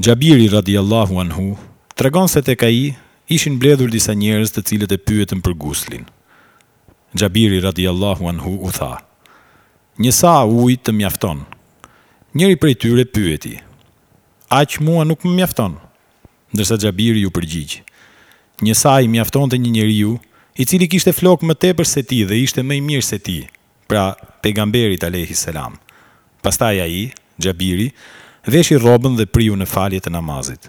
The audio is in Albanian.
Xhabiri radijallahu anhu tregon se tek ai ishin mbledhur disa njerëz të cilët e pyetën për guslin. Xhabiri radijallahu anhu u tha, Një sa ujë të mjafton. Njëri prej tyre pyeti, Aq mua nuk më mjafton? Ndërsa Xhabiri iu përgjigj, Një sa i mjaftonte një njeriu, i cili kishte flokë më tepër se ti dhe ishte më i mirë se ti, pra Pejgamberit alejhi selam. Pastaj ai, Xhabiri, veshi rrobën dhe priu në falje të namazit.